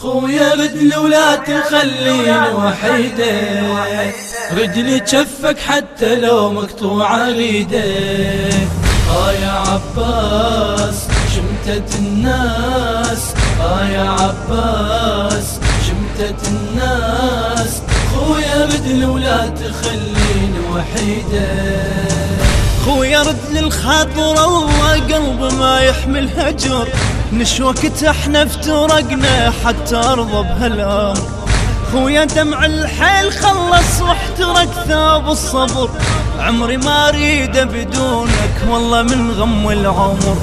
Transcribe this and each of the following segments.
خويا بدل ولا تخليني وحيدة. رجلي تشفك حتى لو مقطوعة ريدة آه يا عباس شمتت الناس. آه يا عباس شمتت الناس. خويا بدل ولا تخليني وحيدة. خويا رد للخاطر الله قلب ما يحمل هجر. نشوك إحنا افترقنا حتى ارضى بهالأمر. خويا دمع الحيل خلص واحترق ثاب الصبر. عمري ما أريد بدونك والله من غم العمر.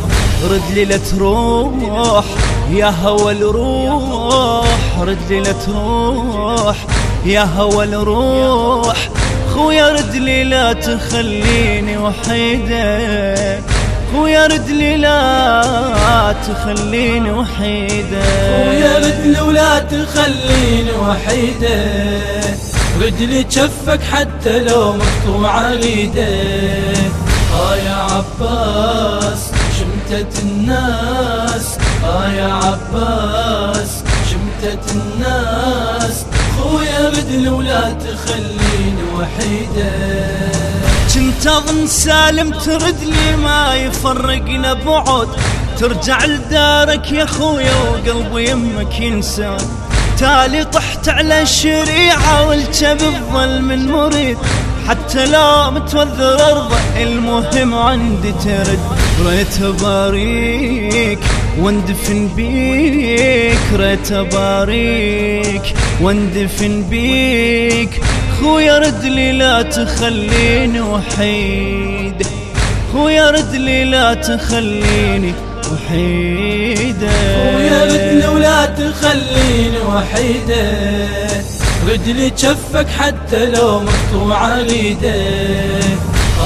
رد لي لا تروح يا هوى الروح. رد لي لا تروح يا هوى الروح. خويا رد لي لا تخليني وحيدة. خويا رد لي لا تخليني وحيدة. خويا رد ولا تخليني وحيدة. رجلي تشفك حتى لو مقطوعة ريدة آه يا عباس شمتت الناس. آه يا عباس شمتت الناس. خويا بدل ولا تخليني وحيدة. كنت أظن سالم ترد لي ما يفرقنا بعد. ترجع لدارك يا خويا وقلبي يمك ينسى. تالي طحت على الشريعة والجب من مريد حتى لو متوذر أرضى المهم عندي ترد. ريت باريك واندفن بيك ريت باريك واندفن بيك. خويا رد لي لا تخليني وحيد. خويا رد لي لا تخليني وحيدة خويا رد ولا تخليني وحيدة رجلي تشفك حتى لو مقطوعة ريدة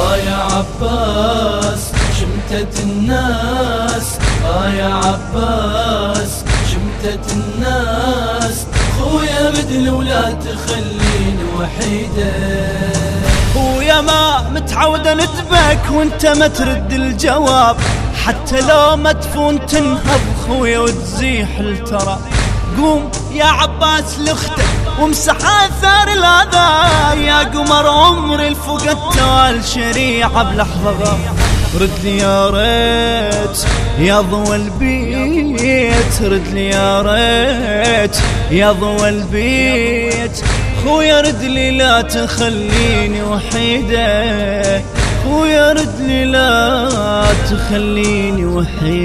آه يا عباس شمتت الناس. آه يا عباس شمتت الناس. ولا تخليني وحيدة. خويا ما متعود نتبك وانت ما ترد الجواب. حتى لو مدفون تنهض خويا وتزيح التراب قوم يا عباس لاختك وامسح آثار الأذى. يا قمر عمري الفقدت والشريعه بلحظة. رد لي يا ريت يا ضوى البيت. رد لي يا ريت يا ضوى البيت. خويا رد لي لا تخليني وحيدة. خويا رد لي لا تخليني وحيدة.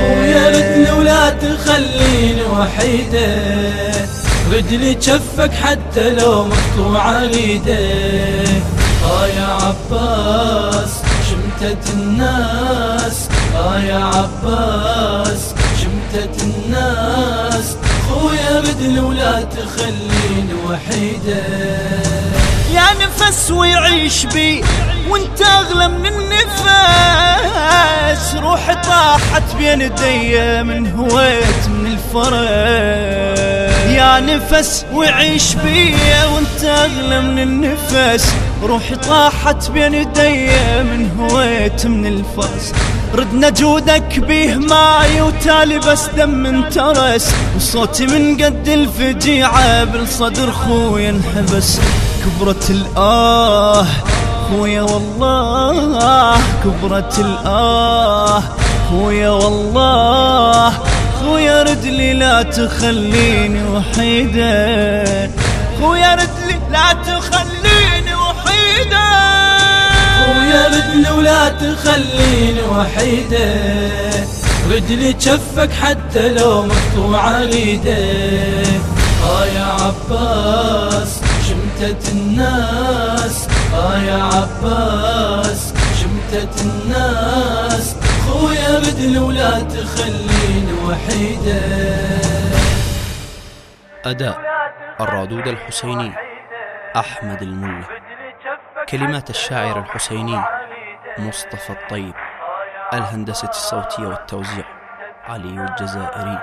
خويا رد ولا تخليني وحيدة. رجلي تشفك حتى لو مقطوعة ريدة آه يا عباس شمتت الناس. آه يا عباس شمتت الناس. خويا بدل ولا تخليني وحيدة. يا نفس ويعيش بي وانت أغلى من النفس روحي طاحت بين يدي من هويت من الفرس. يا نفس ويعيش بي وانت أغلى من النفس. روحي طاحت بين يدي من هويت من الفرس. ردنا جودك بيه ماي وتالي بس دم انترس. وصوتي من قد الفجيعة بالصدر خويا انحبس كبرت الآه خويا والله كبرت الآه خويا والله. خويا ردلي لا تخليني وحيدة. خويا ردلي لا تخليني وحيدة. خويا بدل ولا تخليني وحيدة. رجلي تشفك حتى لو مقطوعة ريدة آه يا عباس شمتت الناس. آه يا عباس شمتت الناس. خويا بدل ولا تخليني وحيدة. أداء الرادود الحسيني أحمد الملا كلمات الشاعر الحسيني مصطفى الطيب. الهندسة الصوتية والتوزيع علي الجزائري.